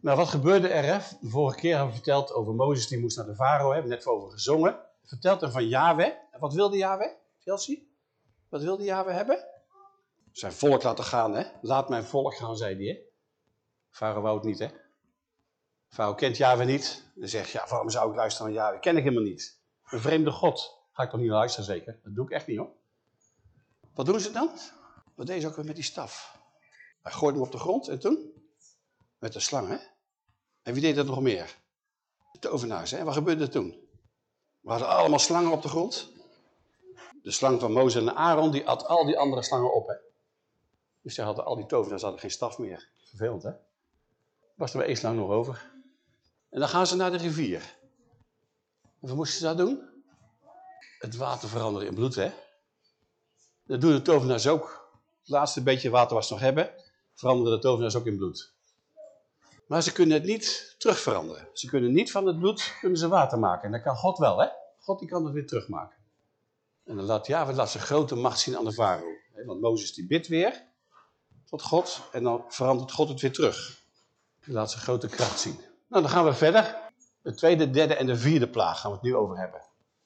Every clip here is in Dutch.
Nou, wat gebeurde er? Vorige keer hebben we verteld over Mozes, die moest naar de farao, hebben we net over gezongen. Vertelt hem van Yahweh. En wat wilde Yahweh, Chelsea? Wat wilde Yahweh hebben? Zijn volk laten gaan, hè? Laat mijn volk gaan, zei hij, hè? Farao wou het niet, hè? Farao kent Yahweh niet. Dan zegt, ja, waarom zou ik luisteren naar Yahweh? Ken ik helemaal niet. Een vreemde God. Ga ik toch niet luisteren, zeker? Dat doe ik echt niet, hoor. Wat doen ze dan? Wat deed ze ook weer met die staf? Hij gooide hem op de grond en toen? Met de slang, hè? En wie deed dat nog meer? De tovenaars, hè? Wat gebeurde er toen? We hadden allemaal slangen op de grond. De slang van Mozes en Aaron, die at al die andere slangen op, hè? Dus die hadden, al die tovenaars hadden geen staf meer. Vervelend, hè? Was er maar één slang nog over. En dan gaan ze naar de rivier. En wat moesten ze daar doen? Het water veranderen in bloed, hè? Dat doen de tovenaars ook. Het laatste beetje water wat ze nog hebben, veranderen de tovenaars ook in bloed. Maar ze kunnen het niet terug veranderen. Ze kunnen niet van het bloed kunnen ze water maken. En dat kan God wel, hè? God die kan het weer terugmaken. En dan laat Java laat zijn grote macht zien aan de farao. Want Mozes die bidt weer tot God en dan verandert God het weer terug. Hij laat zijn grote kracht zien. Nou, dan gaan we verder. De tweede, derde en de vierde plaag gaan we het nu over hebben.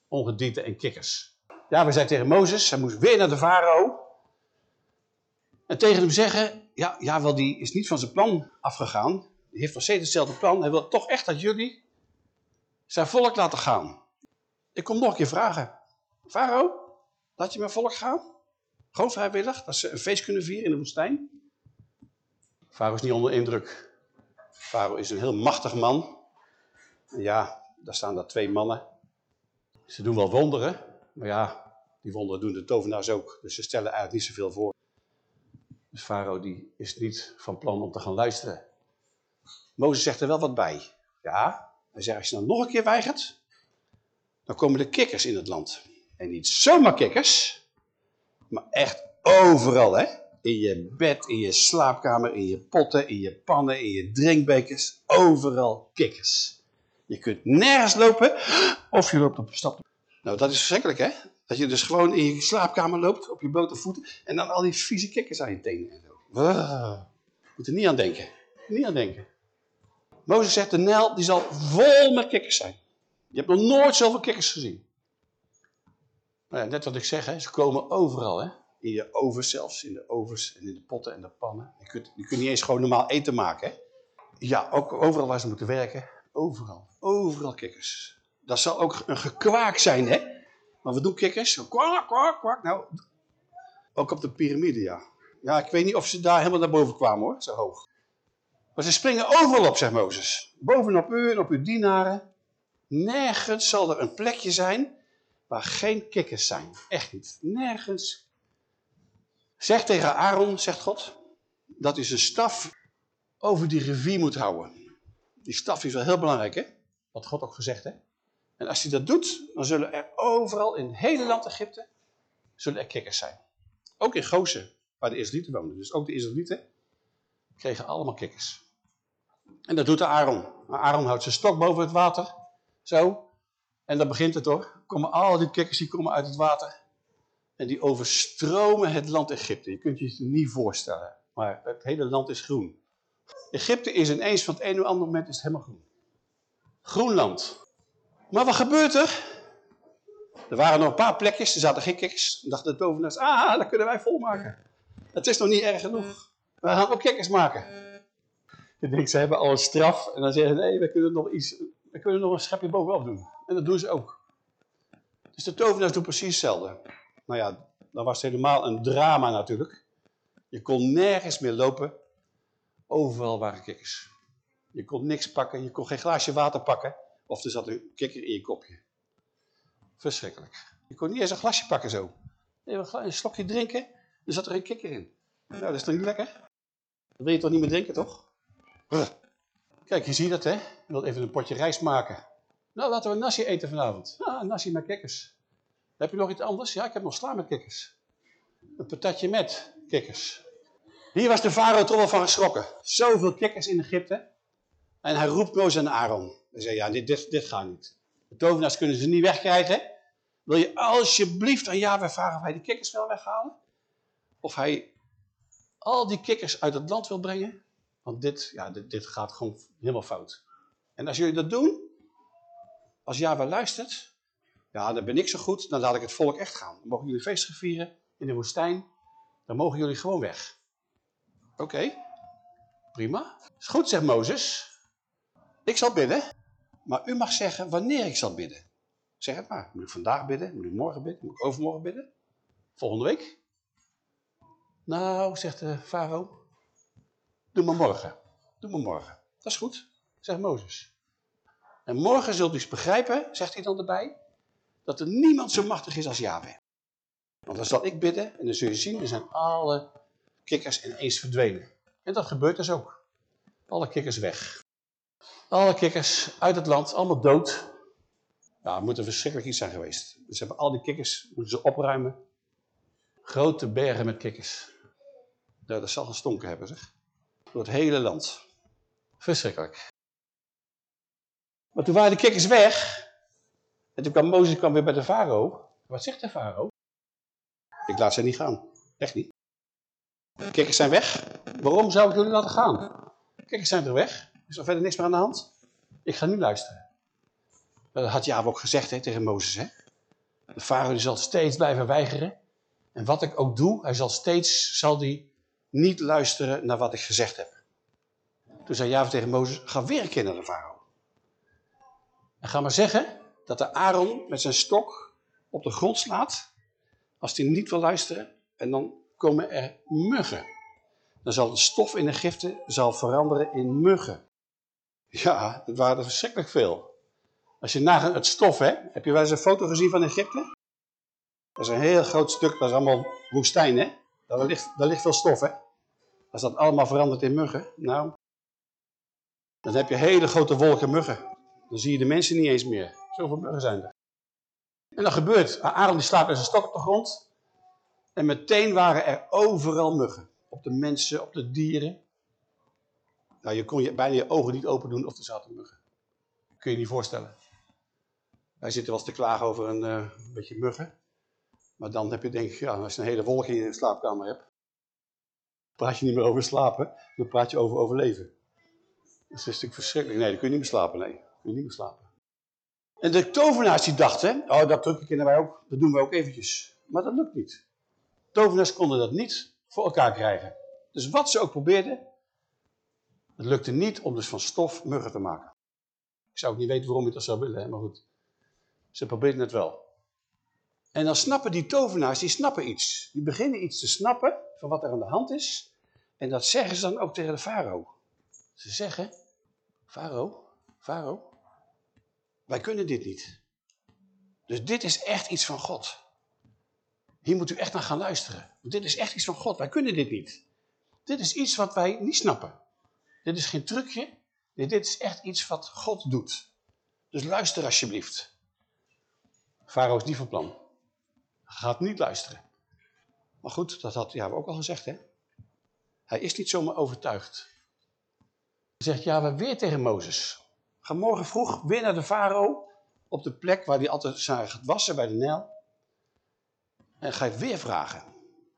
Ongedierte en kikkers. Ja, we zijn tegen Mozes, hij moest weer naar de farao. En tegen hem zeggen, ja, ja, wel die is niet van zijn plan afgegaan. Heeft nog steeds hetzelfde plan. Hij wil toch echt dat jullie zijn volk laten gaan. Ik kom nog een keer vragen. Farao, laat je mijn volk gaan? Gewoon vrijwillig, dat ze een feest kunnen vieren in de woestijn? Farao is niet onder indruk. Farao is een heel machtig man. Ja, daar staan daar twee mannen. Ze doen wel wonderen, maar ja, die wonderen doen de tovenaars ook. Dus ze stellen eigenlijk niet zoveel voor. Dus Farao die is niet van plan om te gaan luisteren. Mozes zegt er wel wat bij. Ja, hij zegt als je nou nog een keer weigert, dan komen de kikkers in het land. En niet zomaar kikkers, maar echt overal hè. In je bed, in je slaapkamer, in je potten, in je pannen, in je drinkbekers. Overal kikkers. Je kunt nergens lopen of je loopt op een stap. Nou, dat is verschrikkelijk hè. Dat je dus gewoon in je slaapkamer loopt, op je blote voeten. En dan al die vieze kikkers aan je tenen en zo. Moet er niet aan denken. Niet aan denken. Mozes zegt, de Nijl die zal vol met kikkers zijn. Je hebt nog nooit zoveel kikkers gezien. Nou ja, net wat ik zeg, hè, ze komen overal. Hè? In je ovens zelfs, in de ovens en in de potten en de pannen. Je kunt, je kunt niet eens gewoon normaal eten maken. Hè? Ja, ook overal waar ze moeten werken. Overal, overal kikkers. Dat zal ook een gekwaak zijn, hè? Maar wat doen kikkers? Kwak, kwak, kwak. Nou, ook op de piramide, ja. Ja, ik weet niet of ze daar helemaal naar boven kwamen, hoor. Zo hoog. Maar ze springen overal op, zegt Mozes. Bovenop u en op uw dienaren. Nergens zal er een plekje zijn waar geen kikkers zijn. Echt niet. Nergens. Zeg tegen Aaron, zegt God, dat hij zijn staf over die rivier moet houden. Die staf is wel heel belangrijk, hè? Wat God ook gezegd, hè? En als hij dat doet, dan zullen er overal in het hele land Egypte, zullen er kikkers zijn. Ook in Gozen, waar de Israëlieten woonden. Dus ook de Israëlieten kregen allemaal kikkers. En dat doet de Aaron. Aaron houdt zijn stok boven het water. Zo. En dan begint het hoor. Komen al die kikkers die komen uit het water. En die overstromen het land Egypte. Je kunt je het niet voorstellen. Maar het hele land is groen. Egypte is ineens van het een op ander moment is het helemaal groen. Groenland. Maar wat gebeurt er? Er waren nog een paar plekjes, er zaten geen kikkers. En dachten de tovenaars, ah, dat kunnen wij volmaken. Het is nog niet erg genoeg. We gaan ook kikkers maken. Ik denk, ze hebben al een straf. En dan zeggen ze, nee, we kunnen nog iets, we kunnen nog een schepje bovenop doen. En dat doen ze ook. Dus de tovenaars doen precies hetzelfde. Nou ja, dan was het helemaal een drama natuurlijk. Je kon nergens meer lopen. Overal waren kikkers. Je kon niks pakken, je kon geen glaasje water pakken. Of er zat een kikker in je kopje. Verschrikkelijk. Je kon niet eens een glasje pakken zo. Even een slokje drinken, er zat er een kikker in. Nou, dat is toch niet lekker? Dan wil je toch niet meer drinken, toch? Kijk, je ziet dat, hè? Je wilt even een potje rijst maken. Nou, laten we nasi eten vanavond. Ah, nasi met kikkers. Heb je nog iets anders? Ja, ik heb nog sla met kikkers. Een patatje met kikkers. Hier was de farao toch wel van geschrokken. Zoveel kikkers in Egypte. En hij roept Mozes en Aaron. Hij zei, ja, dit, dit, gaat niet. De tovenaars kunnen ze niet wegkrijgen. Wil je alsjeblieft aan Yahweh vragen of hij die kikkers wil weghalen? Of hij al die kikkers uit het land wil brengen? Want dit, ja, dit, dit gaat gewoon helemaal fout. En als jullie dat doen, als Java luistert, ja, dan ben ik zo goed, dan laat ik het volk echt gaan. Dan mogen jullie feest vieren in de woestijn, dan mogen jullie gewoon weg. Oké, prima. Is goed, zegt Mozes. Ik zal bidden, maar u mag zeggen wanneer ik zal bidden. Zeg het maar. Moet ik vandaag bidden? Moet ik morgen bidden? Moet ik overmorgen bidden? Volgende week? Nou, zegt de farao, doe maar morgen. Doe maar morgen. Dat is goed, zegt Mozes. En morgen zult u eens begrijpen, zegt hij dan erbij, dat er niemand zo machtig is als Yahweh. Want dan zal ik bidden en dan zul je zien, er zijn alle kikkers ineens verdwenen. En dat gebeurt dus ook. Alle kikkers weg. Alle kikkers uit het land, allemaal dood. Ja, het moet een verschrikkelijk iets zijn geweest. Dus hebben al die kikkers, moeten ze opruimen. Grote bergen met kikkers. Ja, dat zal gestonken hebben, zeg. Door het hele land. Verschrikkelijk. Maar toen waren de kikkers weg. En toen kwam Mozes kwam weer bij de farao. Wat zegt de farao? Ik laat ze niet gaan. Echt niet. De kikkers zijn weg. Waarom zou ik jullie laten gaan? De kikkers zijn er weg. Is er verder niks meer aan de hand? Ik ga nu luisteren. Dat had Jaap ook gezegd hè, tegen Mozes. Hè? De farao zal steeds blijven weigeren. En wat ik ook doe, hij zal steeds zal die niet luisteren naar wat ik gezegd heb. Toen zei Jaap tegen Mozes, ga weer naar de farao. En ga maar zeggen dat de Aaron met zijn stok op de grond slaat. Als hij niet wil luisteren. En dan komen er muggen. Dan zal de stof in Egypte zal veranderen in muggen. Ja, dat waren er verschrikkelijk veel. Als je nagaat het stof, hè, heb je wel eens een foto gezien van Egypte? Dat is een heel groot stuk, dat is allemaal woestijn, hè? Daar ligt, daar ligt veel stof, hè? Als dat allemaal verandert in muggen, nou, dan heb je hele grote wolken muggen. Dan zie je de mensen niet eens meer. Zoveel muggen zijn er. En dat gebeurt. Aaron die slaapt met zijn stok op de grond. En meteen waren er overal muggen. Op de mensen, op de dieren. Nou, je kon je bijna je ogen niet open doen of er zaten muggen. Kun je je niet voorstellen. Wij zitten wel eens te klagen over een, een beetje muggen. Maar dan heb je denk ik, ja, als je een hele wolk in je slaapkamer hebt, praat je niet meer over slapen, dan praat je over overleven. Dat is natuurlijk verschrikkelijk. Nee, dan kun je niet meer slapen, nee. Kun je niet meer slapen. En de tovenaars die dachten, oh dat drukken kennen wij ook, dat doen we ook eventjes. Maar dat lukt niet. Tovenaars konden dat niet voor elkaar krijgen. Dus wat ze ook probeerden, het lukte niet om dus van stof muggen te maken. Ik zou ook niet weten waarom je dat zou willen, maar goed. Ze probeerden het wel. En dan snappen die tovenaars, die snappen iets. Die beginnen iets te snappen van wat er aan de hand is. En dat zeggen ze dan ook tegen de farao. Ze zeggen, farao, farao, wij kunnen dit niet. Dus dit is echt iets van God. Hier moet u echt naar gaan luisteren. Dit is echt iets van God. Wij kunnen dit niet. Dit is iets wat wij niet snappen. Dit is geen trucje. dit is echt iets wat God doet. Dus luister alsjeblieft. Farao is niet van plan. Gaat niet luisteren. Maar goed, dat had ja, ook al gezegd. Hè? Hij is niet zomaar overtuigd. Hij zegt ja, we weer tegen Mozes. Ga morgen vroeg weer naar de farao. Op de plek waar hij altijd gaat wassen bij de Nijl. En ga je weer vragen.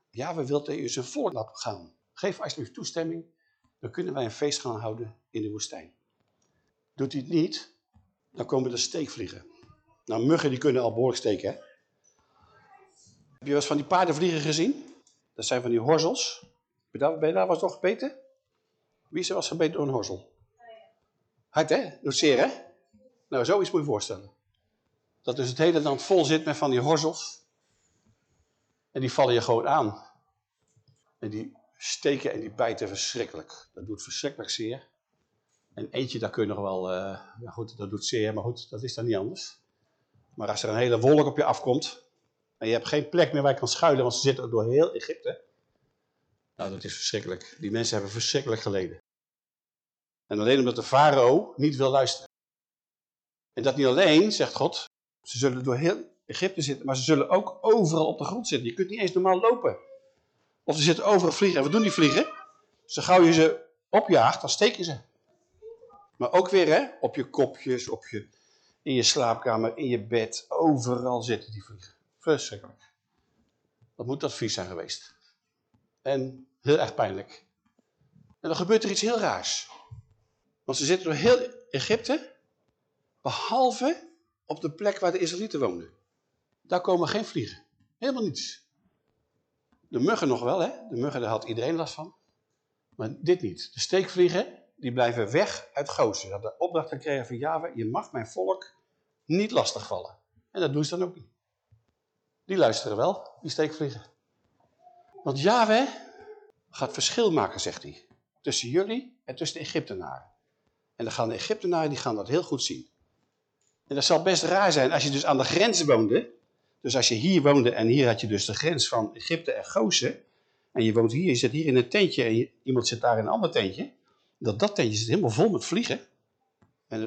Ja, we willen u zijn volk gaan. Geef alsjeblieft toestemming. Dan kunnen wij een feest gaan houden in de woestijn. Doet hij het niet, dan komen er steekvliegen. Nou, muggen die kunnen al behoorlijk steken, hè? Heb je wel eens van die paardenvliegen gezien? Dat zijn van die horzels. Ben je daar, was nog gebeten? Wie is er was gebeten door een horzel? Hard, hè? Doet zeer, hè? Nou, zoiets moet je voorstellen. Dat dus het hele land vol zit met van die horzels. En die vallen je gewoon aan. En die steken en die bijten verschrikkelijk. Dat doet verschrikkelijk zeer. En eentje, daar kun je nog wel... Uh, ja goed, dat doet zeer, maar goed, dat is dan niet anders. Maar als er een hele wolk op je afkomt, je hebt geen plek meer waar je kan schuilen, want ze zitten door heel Egypte. Nou, dat is verschrikkelijk. Die mensen hebben verschrikkelijk geleden. En alleen omdat de farao niet wil luisteren. En dat niet alleen, zegt God, ze zullen door heel Egypte zitten, maar ze zullen ook overal op de grond zitten. Je kunt niet eens normaal lopen. Of ze zitten overal vliegen. En wat doen die vliegen? Zo gauw je ze opjaagt, dan steken ze. Maar ook weer hè, op je kopjes, op je in je slaapkamer, in je bed, overal zitten die vliegen. Verschrikkelijk. Wat moet dat vies zijn geweest. En heel erg pijnlijk. En dan gebeurt er iets heel raars. Want ze zitten door heel Egypte, behalve op de plek waar de Israëlieten woonden. Daar komen geen vliegen. Helemaal niets. De muggen nog wel, hè? De muggen, daar had iedereen last van. Maar dit niet. De steekvliegen, die blijven weg uit Gozen. Ze hadden de opdracht gekregen van Java, je mag mijn volk niet lastigvallen. En dat doen ze dan ook niet. Die luisteren wel, die steekvliegen. Want Yahweh gaat verschil maken, zegt hij. Tussen jullie en tussen de Egyptenaren. En dan gaan de Egyptenaren die gaan dat heel goed zien. En dat zal best raar zijn als je dus aan de grens woonde. Dus als je hier woonde en hier had je dus de grens van Egypte en Gozen. En je woont hier, je zit hier in een tentje en iemand zit daar in een ander tentje. Dat dat tentje zit helemaal vol met vliegen. En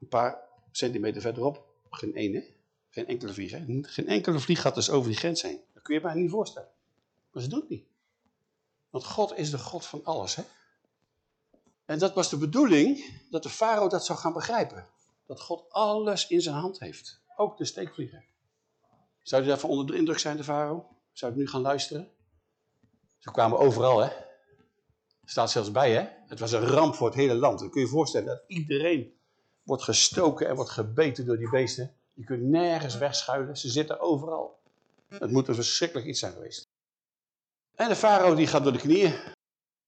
een paar centimeter verderop geen ene. Geen enkele vlieg. Hè? Geen enkele vlieg gaat dus over die grens heen. Dat kun je je bijna niet voorstellen. Maar ze doen het niet. Want God is de God van alles. Hè? En dat was de bedoeling dat de farao dat zou gaan begrijpen. Dat God alles in zijn hand heeft. Ook de steekvliegen. Zou hij daarvan onder de indruk zijn, de farao? Zou hij nu gaan luisteren? Ze kwamen overal, hè? Er staat zelfs bij, hè? Het was een ramp voor het hele land. Dan kun je je voorstellen dat iedereen wordt gestoken en wordt gebeten door die beesten. Je kunt nergens wegschuilen. Ze zitten overal. Het moet een verschrikkelijk iets zijn geweest. En de farao die gaat door de knieën.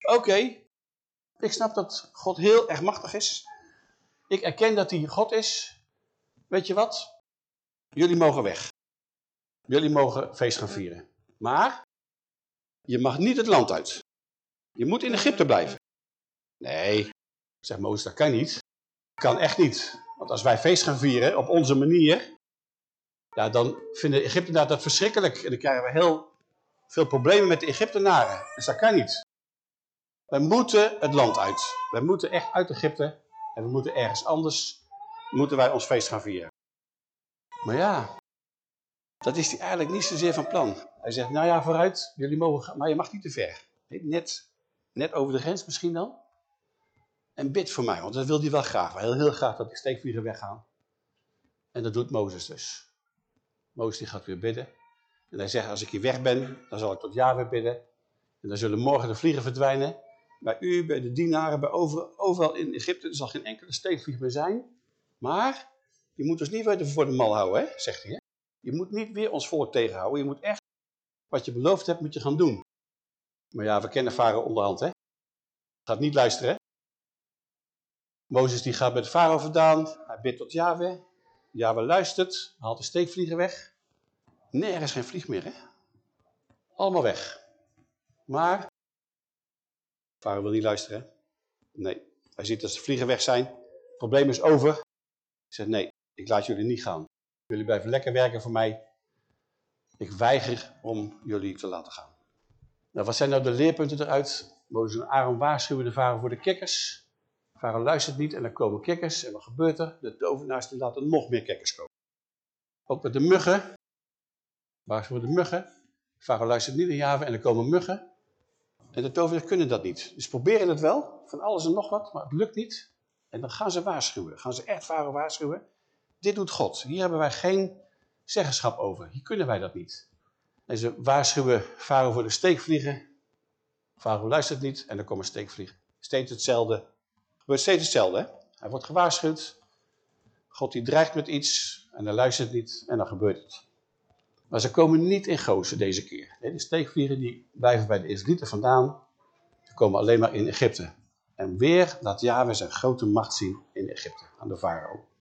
Oké, ik snap dat God heel erg machtig is. Ik erken dat hij God is. Weet je wat? Jullie mogen weg. Jullie mogen feest gaan vieren. Maar je mag niet het land uit. Je moet in Egypte blijven. Nee, zegt Mozes, dat kan niet. Kan echt niet. Want als wij feest gaan vieren op onze manier, ja, dan vinden de Egyptenaren dat verschrikkelijk. En dan krijgen we heel veel problemen met de Egyptenaren. Dus dat kan niet. Wij moeten het land uit. Wij moeten echt uit Egypte. En we moeten ergens anders, moeten wij ons feest gaan vieren. Maar ja, dat is hij eigenlijk niet zozeer van plan. Hij zegt, nou ja, vooruit, jullie mogen gaan, maar je mag niet te ver. Net, net over de grens misschien dan. En bid voor mij, want dat wil hij wel graag. Wil heel graag dat die steekvliegen weggaan. En dat doet Mozes dus. Mozes die gaat weer bidden. En hij zegt, als ik hier weg ben, dan zal ik tot weer bidden. En dan zullen morgen de vliegen verdwijnen. Bij u, bij de dienaren, bij overal, in Egypte. Er zal geen enkele steekvlieg meer zijn. Maar je moet dus niet weer voor de mal houden, hè? zegt hij. Hè? Je moet niet weer ons volk tegenhouden. Je moet echt wat je beloofd hebt, moet je gaan doen. Maar ja, we kennen Farao onderhand, hè. Gaat niet luisteren, Mozes die gaat met Farao vandaan. Hij bidt tot Yahweh. Yahweh luistert, haalt de steekvliegen weg. Nergens geen vlieg meer, hè. Allemaal weg. Maar, Farao wil niet luisteren? Nee, hij ziet dat de vliegen weg zijn. Het probleem is over. Hij zegt, nee, ik laat jullie niet gaan. Jullie blijven lekker werken voor mij. Ik weiger om jullie te laten gaan. Nou, wat zijn nou de leerpunten eruit? Mozes en Aaron waarschuwen de varen voor de kikkers. Varen luistert niet en dan komen kikkers. En wat gebeurt er? De tovenaars laten nog meer kikkers komen. Ook met de muggen. Waarschuwen de muggen. Varen luistert niet naar Java en er komen muggen. En de tovenaars kunnen dat niet. Dus proberen het wel, van alles en nog wat, maar het lukt niet. En dan gaan ze waarschuwen. Gaan ze echt varen waarschuwen. Dit doet God. Hier hebben wij geen zeggenschap over. Hier kunnen wij dat niet. En ze waarschuwen Farao voor de steekvliegen. Farao luistert niet en dan komen steekvliegen. Steeds hetzelfde. Gebeurt steeds hetzelfde. Hè? Hij wordt gewaarschuwd. God die dreigt met iets en hij luistert niet en dan gebeurt het. Maar ze komen niet in Gozen deze keer. De steekvliegen die blijven bij de Israëlieten vandaan. Ze komen alleen maar in Egypte. En weer laat Yahweh zijn grote macht zien in Egypte, aan de farao.